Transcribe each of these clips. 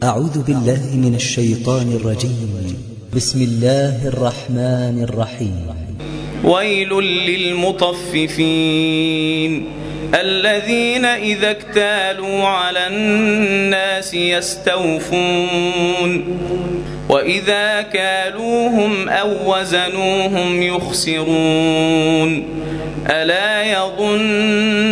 أعوذ بالله من الشيطان الرجيم. بسم الله الرحمن الرحيم. ويل للمطففين الذين إذا اكتالوا على الناس يستوفون وإذا كالوهم أو وزنوهم يخسرون ألا يظن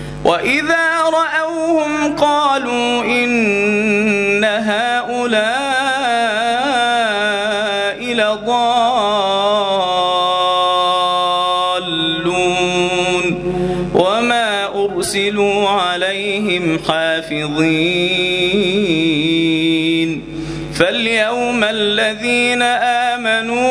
وإذا رأوهم قالوا إن هؤلاء لضالون وما أرسلوا عليهم حافظين فاليوم الذين آمنوا من